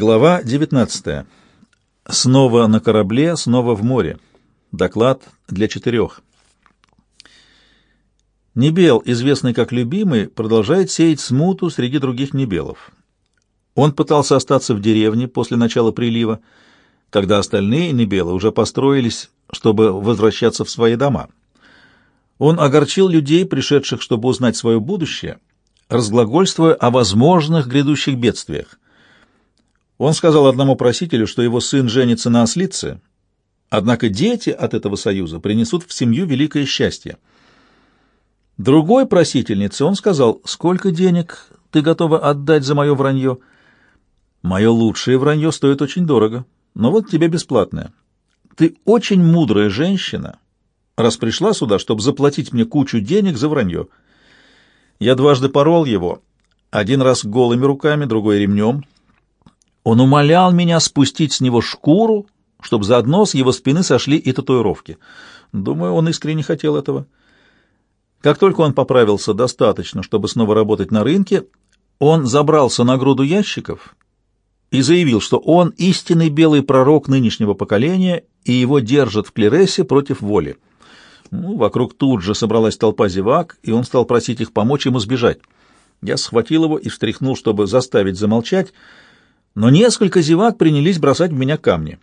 Глава 19. Снова на корабле, снова в море. Доклад для четырех. Небел, известный как любимый, продолжает сеять смуту среди других небелов. Он пытался остаться в деревне после начала прилива, когда остальные небелы уже построились, чтобы возвращаться в свои дома. Он огорчил людей, пришедших, чтобы узнать свое будущее, разглагольствуя о возможных грядущих бедствиях. Он сказал одному просителю, что его сын женится на ослице, однако дети от этого союза принесут в семью великое счастье. Другой просительнице он сказал, «Сколько денег ты готова отдать за мое вранье?» «Мое лучшее вранье стоит очень дорого, но вот тебе бесплатное. Ты очень мудрая женщина, раз пришла сюда, чтобы заплатить мне кучу денег за вранье. Я дважды порол его, один раз голыми руками, другой ремнем, он умолял меня спустить с него шкуру, чтобы заодно с его спины сошли и татуировки. Думаю, он искренне хотел этого. Как только он поправился достаточно, чтобы снова работать на рынке, он забрался на груду ящиков и заявил, что он истинный белый пророк нынешнего поколения, и его держат в клересе против воли. Ну, вокруг тут же собралась толпа зевак, и он стал просить их помочь ему сбежать. Я схватил его и встряхнул, чтобы заставить замолчать, но несколько зевак принялись бросать в меня камни.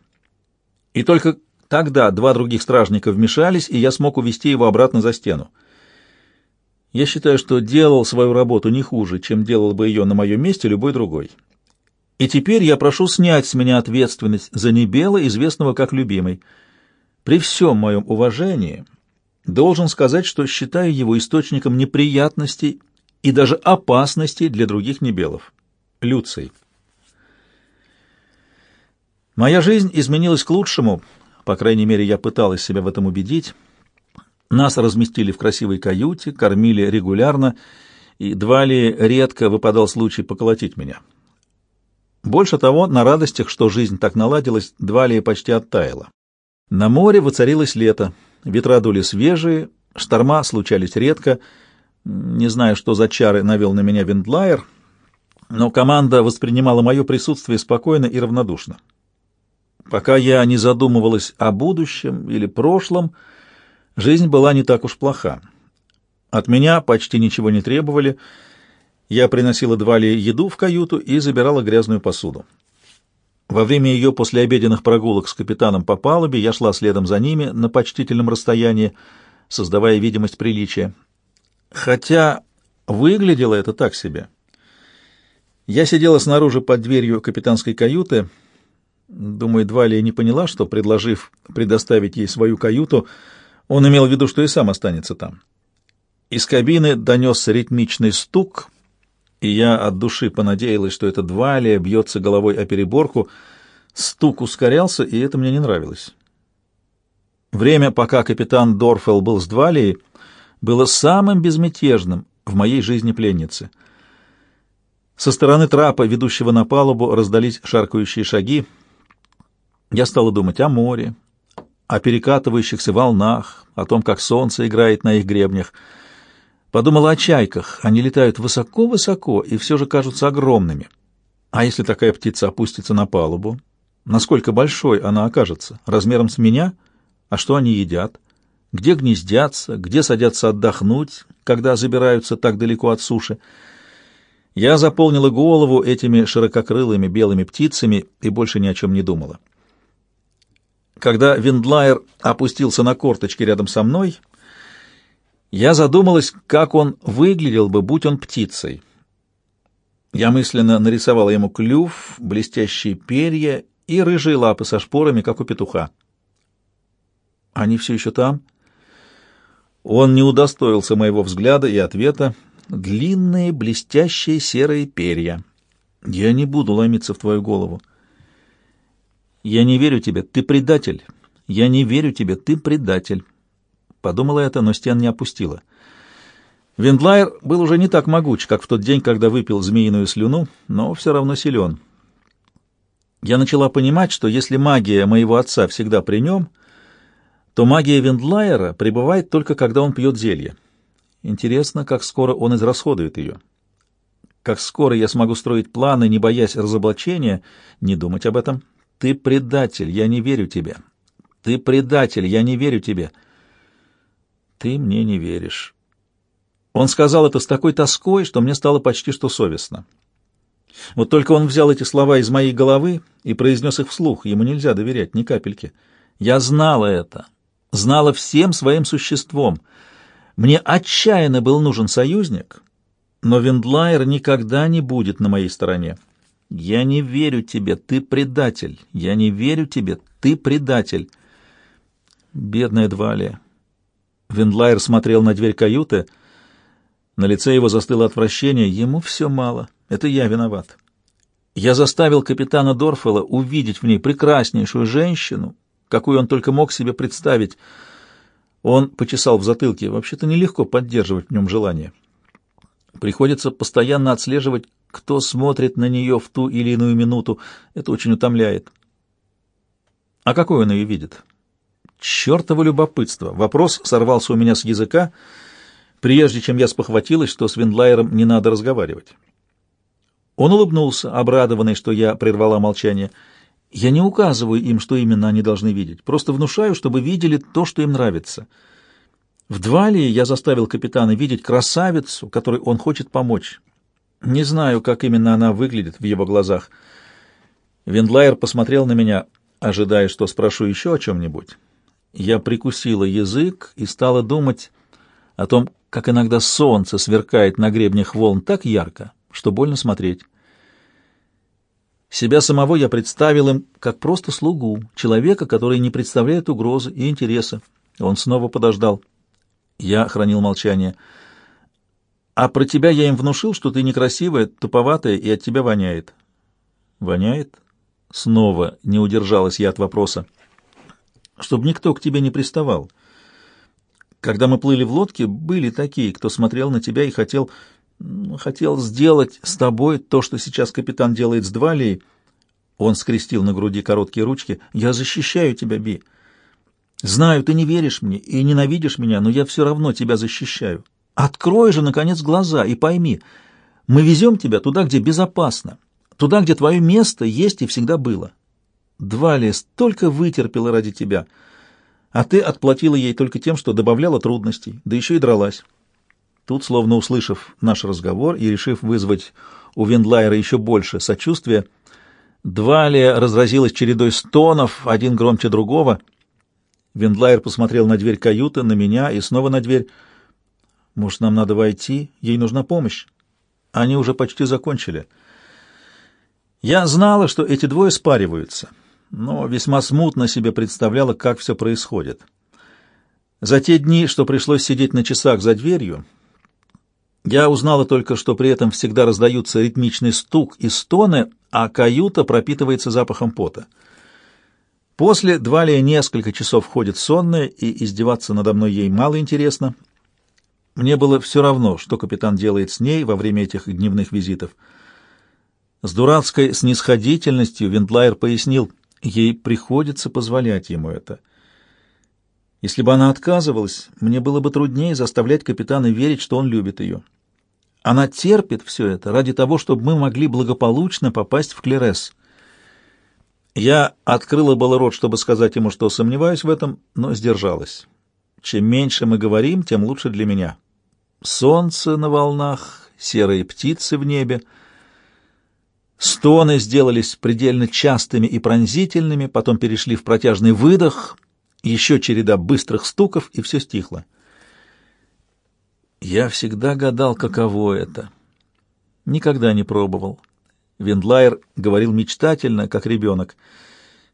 И только тогда два других стражника вмешались, и я смог увести его обратно за стену. Я считаю, что делал свою работу не хуже, чем делал бы ее на моем месте любой другой. И теперь я прошу снять с меня ответственность за Небела, известного как любимый. При всем моем уважении должен сказать, что считаю его источником неприятностей и даже опасностей для других Небелов. Люций. Моя жизнь изменилась к лучшему, по крайней мере, я пыталась себя в этом убедить. Нас разместили в красивой каюте, кормили регулярно, и два ли редко выпадал случай поколотить меня. Больше того, на радостях, что жизнь так наладилась, два ли почти оттаяла. На море воцарилось лето, ветра дули свежие, шторма случались редко. Не знаю, что за чары навел на меня Виндлайер, но команда воспринимала мое присутствие спокойно и равнодушно. Пока я не задумывалась о будущем или прошлом, жизнь была не так уж плоха. От меня почти ничего не требовали. Я приносила Двали еду в каюту и забирала грязную посуду. Во время ее послеобеденных прогулок с капитаном по палубе я шла следом за ними на почтительном расстоянии, создавая видимость приличия. Хотя выглядело это так себе. Я сидела снаружи под дверью капитанской каюты, Думаю, Двалия не поняла, что, предложив предоставить ей свою каюту, он имел в виду, что и сам останется там. Из кабины донесся ритмичный стук, и я от души понадеялась, что это Двалия бьется головой о переборку. Стук ускорялся, и это мне не нравилось. Время, пока капитан Дорфел был с Двалией, было самым безмятежным в моей жизни пленницы. Со стороны трапа, ведущего на палубу, раздались шаркающие шаги — я стала думать о море, о перекатывающихся волнах, о том, как солнце играет на их гребнях. Подумала о чайках. Они летают высоко-высоко и все же кажутся огромными. А если такая птица опустится на палубу? Насколько большой она окажется? Размером с меня? А что они едят? Где гнездятся? Где садятся отдохнуть, когда забираются так далеко от суши? Я заполнила голову этими ширококрылыми белыми птицами и больше ни о чем не думала. Когда Виндлайер опустился на корточки рядом со мной, я задумалась, как он выглядел бы, будь он птицей. Я мысленно нарисовала ему клюв, блестящие перья и рыжие лапы со шпорами, как у петуха. Они все еще там? Он не удостоился моего взгляда и ответа. Длинные, блестящие серые перья. Я не буду ломиться в твою голову. «Я не верю тебе, ты предатель! Я не верю тебе, ты предатель!» Подумала это, но стен не опустила. Виндлайер был уже не так могуч, как в тот день, когда выпил змеиную слюну, но все равно силен. Я начала понимать, что если магия моего отца всегда при нем, то магия Виндлайера пребывает только когда он пьет зелье. Интересно, как скоро он израсходует ее. как скоро я смогу строить планы, не боясь разоблачения, не думать об этом. Ты предатель, я не верю тебе. Ты предатель, я не верю тебе. Ты мне не веришь. Он сказал это с такой тоской, что мне стало почти что совестно. Вот только он взял эти слова из моей головы и произнес их вслух. Ему нельзя доверять ни капельки. Я знала это, знала всем своим существом. Мне отчаянно был нужен союзник, но Виндлайер никогда не будет на моей стороне. Я не верю тебе, ты предатель. Я не верю тебе, ты предатель. Бедная Двалия. Виндлайер смотрел на дверь каюты. На лице его застыло отвращение. Ему все мало. Это я виноват. Я заставил капитана Дорфела увидеть в ней прекраснейшую женщину, какую он только мог себе представить. Он почесал в затылке. Вообще-то нелегко поддерживать в нем желание. Приходится постоянно отслеживать, кто смотрит на нее в ту или иную минуту. Это очень утомляет. А какой он ее видит? Чёртово любопытство. Вопрос сорвался у меня с языка, прежде чем я спохватилась, что с Виндлайером не надо разговаривать. Он улыбнулся, обрадованный, что я прервала молчание. Я не указываю им, что именно они должны видеть, просто внушаю, чтобы видели то, что им нравится. В Двалии я заставил капитана видеть красавицу, которой он хочет помочь. Не знаю, как именно она выглядит в его глазах. Виндлайер посмотрел на меня, ожидая, что спрошу еще о чем-нибудь. Я прикусила язык и стала думать о том, как иногда солнце сверкает на гребнях волн так ярко, что больно смотреть. Себя самого я представил им как просто слугу, человека, который не представляет угрозы и интереса. Он снова подождал. Я хранил молчание. А про тебя я им внушил, что ты некрасивая, туповатая и от тебя воняет. Воняет? Снова не удержалась я от вопроса. Чтобы никто к тебе не приставал. Когда мы плыли в лодке, были такие, кто смотрел на тебя и хотел хотел сделать с тобой то, что сейчас капитан делает с Двалией. Он скрестил на груди короткие ручки. Я защищаю тебя, Би. Знаю, ты не веришь мне и ненавидишь меня, но я все равно тебя защищаю. Открой же, наконец, глаза и пойми, мы везем тебя туда, где безопасно, туда, где твое место есть и всегда было. Двалия столько вытерпела ради тебя, а ты отплатила ей только тем, что добавляла трудностей, да еще и дралась. Тут, словно услышав наш разговор и решив вызвать у Виндлайера еще больше сочувствия, Двалия разразилась чередой стонов, один громче другого. Виндлайер посмотрел на дверь каюты, на меня и снова на дверь. «Может, нам надо войти? Ей нужна помощь». Они уже почти закончили. Я знала, что эти двое спариваются, но весьма смутно себе представляла, как все происходит. За те дни, что пришлось сидеть на часах за дверью, я узнала только, что при этом всегда раздаются ритмичный стук и стоны, а каюта пропитывается запахом пота. После Двалия несколько часов ходит сонная, и издеваться надо мной ей мало интересно. Мне было все равно, что капитан делает с ней во время этих дневных визитов. С дурацкой снисходительностью Виндлайер пояснил, ей приходится позволять ему это. Если бы она отказывалась, мне было бы труднее заставлять капитана верить, что он любит ее. Она терпит все это ради того, чтобы мы могли благополучно попасть в Клерес. Я открыла было рот, чтобы сказать ему, что сомневаюсь в этом, но сдержалась. Чем меньше мы говорим, тем лучше для меня. Солнце на волнах, серые птицы в небе. Стоны сделались предельно частыми и пронзительными, потом перешли в протяжный выдох, еще череда быстрых стуков, и все стихло. Я всегда гадал, каково это. Никогда не пробовал. Виндлайер говорил мечтательно, как ребенок.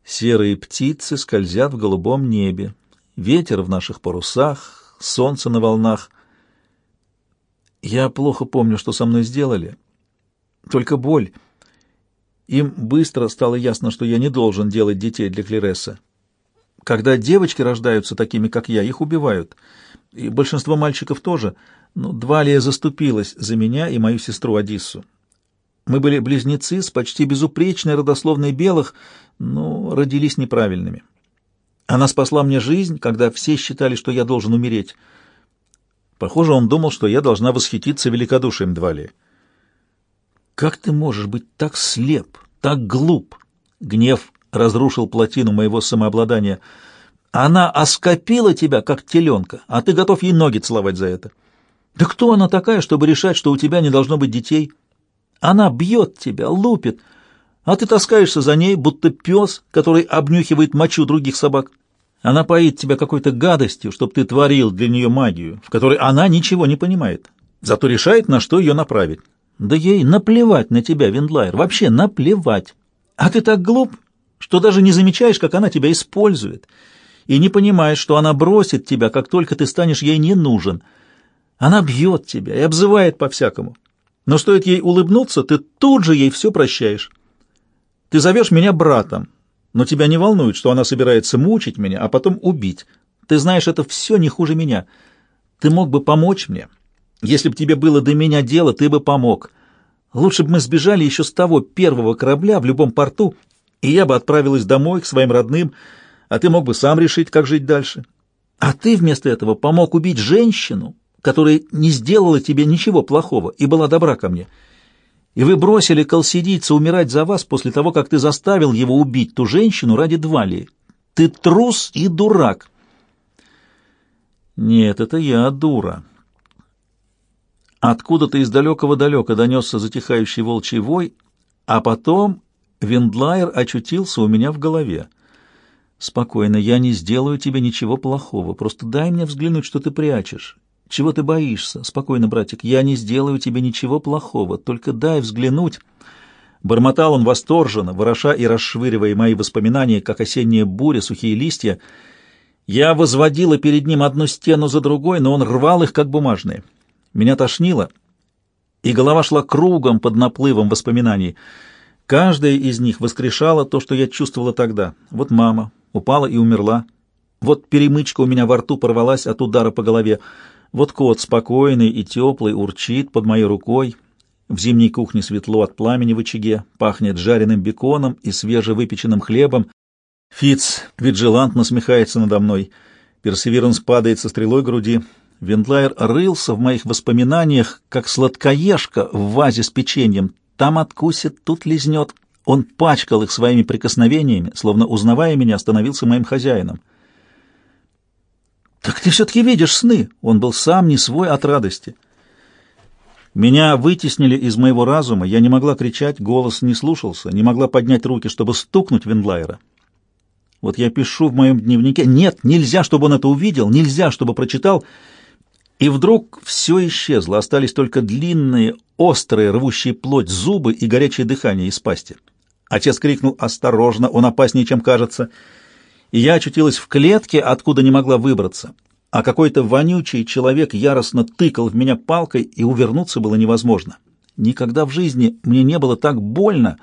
Серые птицы скользят в голубом небе. Ветер в наших парусах, солнце на волнах. Я плохо помню, что со мной сделали. Только боль. Им быстро стало ясно, что я не должен делать детей для Клереса. Когда девочки рождаются такими, как я, их убивают. И большинство мальчиков тоже — но Двалия заступилась за меня и мою сестру Адиссу. Мы были близнецы с почти безупречной родословной белых, но родились неправильными. Она спасла мне жизнь, когда все считали, что я должен умереть. Похоже, он думал, что я должна восхититься великодушием Двалии. Как ты можешь быть так слеп, так глуп? Гнев разрушил плотину моего самообладания. Она оскопила тебя, как теленка, а ты готов ей ноги целовать за это. Да кто она такая, чтобы решать, что у тебя не должно быть детей? Она бьет тебя, лупит, а ты таскаешься за ней, будто пес, который обнюхивает мочу других собак. Она поит тебя какой-то гадостью, чтобы ты творил для нее магию, в которой она ничего не понимает. Зато решает, на что ее направить. Да ей наплевать на тебя, Виндлайер, вообще наплевать. А ты так глуп, что даже не замечаешь, как она тебя использует, и не понимаешь, что она бросит тебя, как только ты станешь ей не нужен. Она бьет тебя и обзывает по-всякому. Но стоит ей улыбнуться, ты тут же ей все прощаешь. Ты зовешь меня братом, но тебя не волнует, что она собирается мучить меня, а потом убить. Ты знаешь, это все не хуже меня. Ты мог бы помочь мне. Если бы тебе было до меня дело, ты бы помог. Лучше бы мы сбежали еще с того первого корабля в любом порту, и я бы отправилась домой к своим родным, а ты мог бы сам решить, как жить дальше. А ты вместо этого помог убить женщину, которая не сделала тебе ничего плохого и была добра ко мне. И вы бросили колсидийца умирать за вас после того, как ты заставил его убить ту женщину ради Двалии. Ты трус и дурак. Нет, это я дура. Откуда-то из далекого-далека донесся затихающий волчий вой, а потом Виндлайер очутился у меня в голове. «Спокойно, я не сделаю тебе ничего плохого. Просто дай мне взглянуть, что ты прячешь. Чего ты боишься? Спокойно, братик, я не сделаю тебе ничего плохого. Только дай взглянуть». Бормотал он восторженно, вороша и расшвыривая мои воспоминания, как осенняя буря, сухие листья. Я возводила перед ним одну стену за другой, но он рвал их, как бумажные. Меня тошнило, и голова шла кругом под наплывом воспоминаний — Каждая из них воскрешала то, что я чувствовала тогда. Вот мама упала и умерла. Вот перемычка у меня во рту порвалась от удара по голове. Вот кот спокойный и теплый урчит под моей рукой. В зимней кухне светло от пламени в очаге, пахнет жареным беконом и свежевыпеченным хлебом. Фиц виджилантно смехается надо мной. Персеверанс падает со стрелой груди. Вендлайер рылся в моих воспоминаниях, как сладкоежка в вазе с печеньем, там откусит, тут лизнет. Он пачкал их своими прикосновениями, словно, узнавая меня, становился моим хозяином. «Так ты все-таки видишь сны!» Он был сам не свой от радости. Меня вытеснили из моего разума, я не могла кричать, голос не слушался, не могла поднять руки, чтобы стукнуть Вендлайера. Вот я пишу в моем дневнике, нет, нельзя, чтобы он это увидел, нельзя, чтобы прочитал, и вдруг все исчезло, остались только длинные, острые, рвущие плоть зубы и горячее дыхание из пасти. Отец крикнул «Осторожно, он опаснее, чем кажется!» И я очутилась в клетке, откуда не могла выбраться. А какой-то вонючий человек яростно тыкал в меня палкой, и увернуться было невозможно. Никогда в жизни мне не было так больно.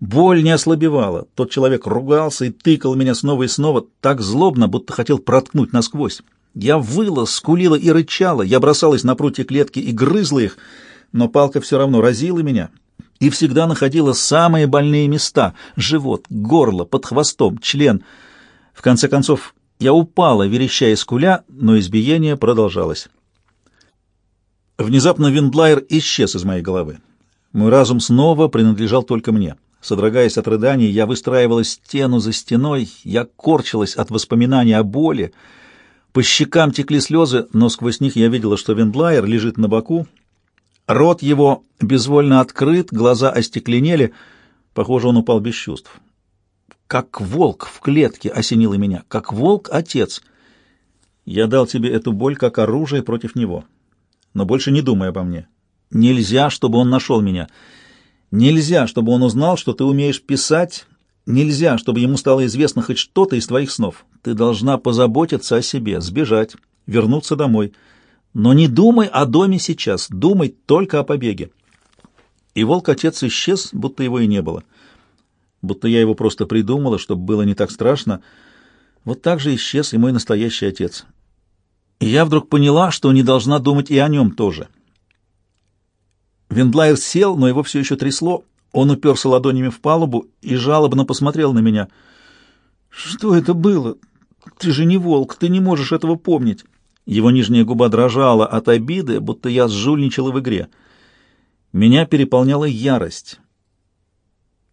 Боль не ослабевала. Тот человек ругался и тыкал меня снова и снова, так злобно, будто хотел проткнуть насквозь. Я выла, скулила и рычала, я бросалась на прутья клетки и грызла их, но палка все равно разила меня и всегда находила самые больные места — живот, горло, под хвостом, член. В конце концов, я упала, верещая скуля, но избиение продолжалось. Внезапно Виндлайер исчез из моей головы. Мой разум снова принадлежал только мне. Содрогаясь от рыданий, я выстраивала стену за стеной, я корчилась от воспоминаний о боли, по щекам текли слезы, но сквозь них я видела, что Вендлайер лежит на боку. Рот его безвольно открыт, глаза остекленели. Похоже, он упал без чувств. Как волк в клетке осенило меня, как волк отец. Я дал тебе эту боль как оружие против него. Но больше не думай обо мне. Нельзя, чтобы он нашел меня. Нельзя, чтобы он узнал, что ты умеешь писать Нельзя, чтобы ему стало известно хоть что-то из твоих снов. Ты должна позаботиться о себе, сбежать, вернуться домой. Но не думай о доме сейчас, думай только о побеге. И волк-отец исчез, будто его и не было. Будто я его просто придумала, чтобы было не так страшно. Вот так же исчез и мой настоящий отец. И я вдруг поняла, что не должна думать и о нем тоже. Вендлайер сел, но его все еще трясло, он уперся ладонями в палубу и жалобно посмотрел на меня. «Что это было? Ты же не волк, ты не можешь этого помнить». Его нижняя губа дрожала от обиды, будто я сжульничала в игре. Меня переполняла ярость.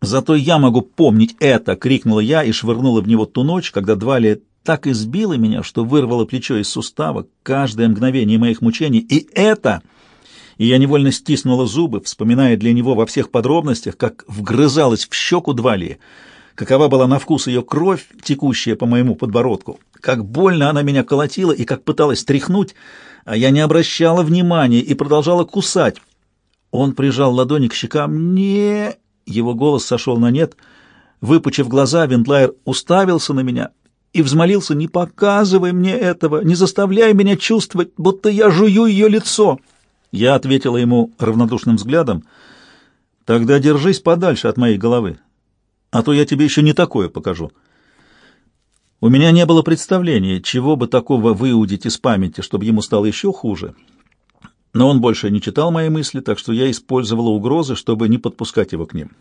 «Зато я могу помнить это!» — крикнула я и швырнула в него ту ночь, когда Двалия так избила меня, что вырвала плечо из сустава каждое мгновение моих мучений. И это... И я невольно стиснула зубы, вспоминая для него во всех подробностях, как вгрызалась в щеку Двалии, какова была на вкус ее кровь, текущая по моему подбородку, как больно она меня колотила и как пыталась тряхнуть, а я не обращала внимания и продолжала кусать. Он прижал ладони к щекам. «Не...» Его голос сошел на нет. Выпучив глаза, Виндлайер уставился на меня и взмолился, «Не показывай мне этого, не заставляй меня чувствовать, будто я жую ее лицо». Я ответила ему равнодушным взглядом, «Тогда держись подальше от моей головы, а то я тебе еще не такое покажу». У меня не было представления, чего бы такого выудить из памяти, чтобы ему стало еще хуже. Но он больше не читал мои мысли, так что я использовала угрозы, чтобы не подпускать его к ним.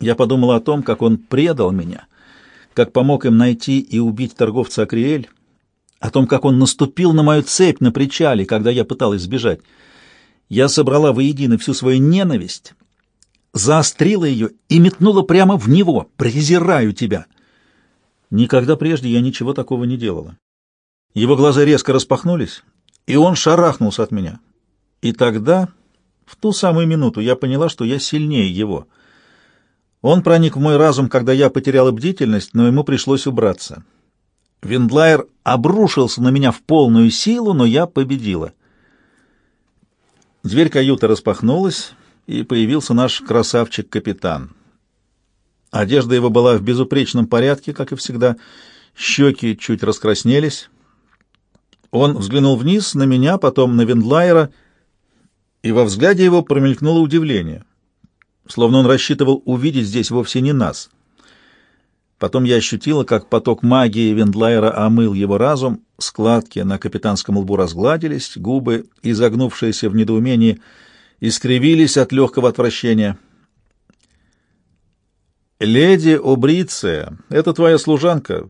Я подумала о том, как он предал меня, как помог им найти и убить торговца Акриэль, о том, как он наступил на мою цепь на причале, когда я пыталась сбежать. Я собрала воедино всю свою ненависть, заострила ее и метнула прямо в него. «Презираю тебя!» Никогда прежде я ничего такого не делала. Его глаза резко распахнулись, и он шарахнулся от меня. И тогда, в ту самую минуту, я поняла, что я сильнее его. Он проник в мой разум, когда я потеряла бдительность, но ему пришлось убраться. Виндлайер обрушился на меня в полную силу, но я победила. Дверь каюты распахнулась, и появился наш красавчик-капитан. Одежда его была в безупречном порядке, как и всегда, щеки чуть раскраснелись. Он взглянул вниз на меня, потом на Вендлайера, и во взгляде его промелькнуло удивление, словно он рассчитывал увидеть здесь вовсе не нас. Потом я ощутила, как поток магии Вендлайера омыл его разум, складки на капитанском лбу разгладились, губы, изогнувшиеся в недоумении, искривились от легкого отвращения. «Леди Обриция, это твоя служанка.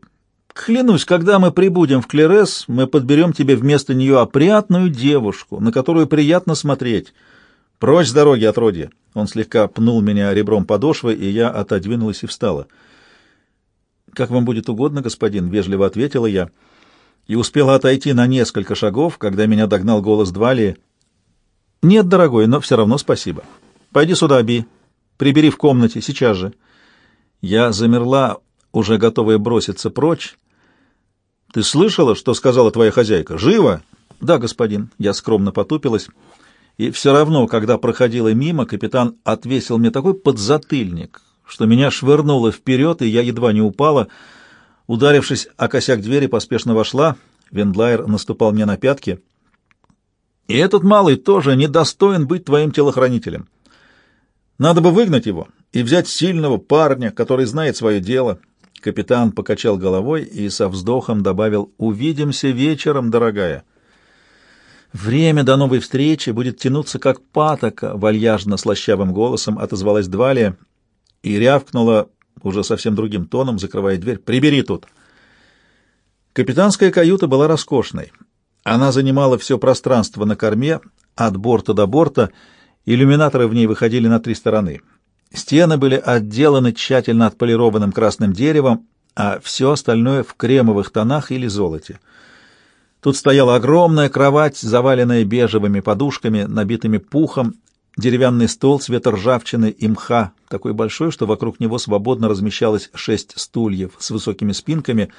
Клянусь, когда мы прибудем в Клерес, мы подберем тебе вместо нее опрятную девушку, на которую приятно смотреть. Прочь с дороги, отродье!» Он слегка пнул меня ребром подошвы, и я отодвинулась и встала. «Как вам будет угодно, господин», — вежливо ответила я, и успела отойти на несколько шагов, когда меня догнал голос Двалии. «Нет, дорогой, но все равно спасибо. Пойди сюда, Би. Прибери в комнате, сейчас же». Я замерла, уже готовая броситься прочь. «Ты слышала, что сказала твоя хозяйка? Живо?» «Да, господин». Я скромно потупилась. И все равно, когда проходила мимо, капитан отвесил мне такой подзатыльник, что меня швырнуло вперед, и я едва не упала. Ударившись о косяк двери, поспешно вошла. Вендлайер наступал мне на пятки. «И этот малый тоже недостоин быть твоим телохранителем. Надо бы выгнать его и взять сильного парня, который знает свое дело». Капитан покачал головой и со вздохом добавил «Увидимся вечером, дорогая». «Время до новой встречи будет тянуться, как патока», — вальяжно слащавым голосом отозвалась Двалия и рявкнула уже совсем другим тоном, закрывая дверь. «Прибери тут!» Капитанская каюта была роскошной. Она занимала все пространство на корме, от борта до борта, иллюминаторы в ней выходили на три стороны. Стены были отделаны тщательно отполированным красным деревом, а все остальное в кремовых тонах или золоте. Тут стояла огромная кровать, заваленная бежевыми подушками, набитыми пухом деревянный стол цвета ржавчины и мха, такой большой, что вокруг него свободно размещалось шесть стульев с высокими спинками.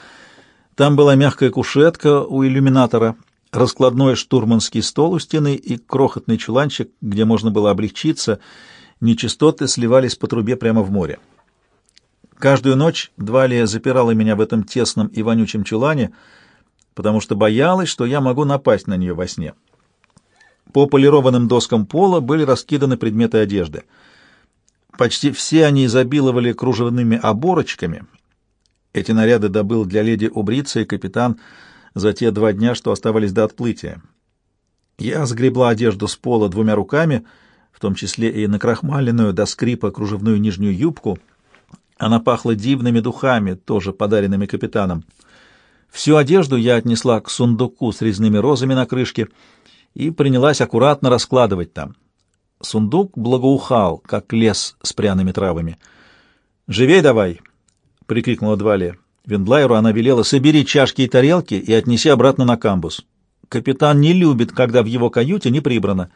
Там была мягкая кушетка у иллюминатора, раскладной штурманский стол у стены и крохотный чуланчик, где можно было облегчиться. Нечистоты сливались по трубе прямо в море. Каждую ночь Двалия запирала меня в этом тесном и вонючем чулане, потому что боялась, что я могу напасть на нее во сне. По полированным доскам пола были раскиданы предметы одежды. Почти все они изобиловали кружевными оборочками. Эти наряды добыл для леди Убрица и капитан за те два дня, что оставались до отплытия. Я сгребла одежду с пола двумя руками, в том числе и накрахмаленную до скрипа кружевную нижнюю юбку. Она пахла дивными духами, тоже подаренными капитаном. Всю одежду я отнесла к сундуку с резными розами на крышке — и принялась аккуратно раскладывать там. Сундук благоухал, как лес с пряными травами. «Живей давай!» — прикрикнула Двалия. Вендлайеру она велела «собери чашки и тарелки и отнеси обратно на камбус. Капитан не любит, когда в его каюте не прибрано».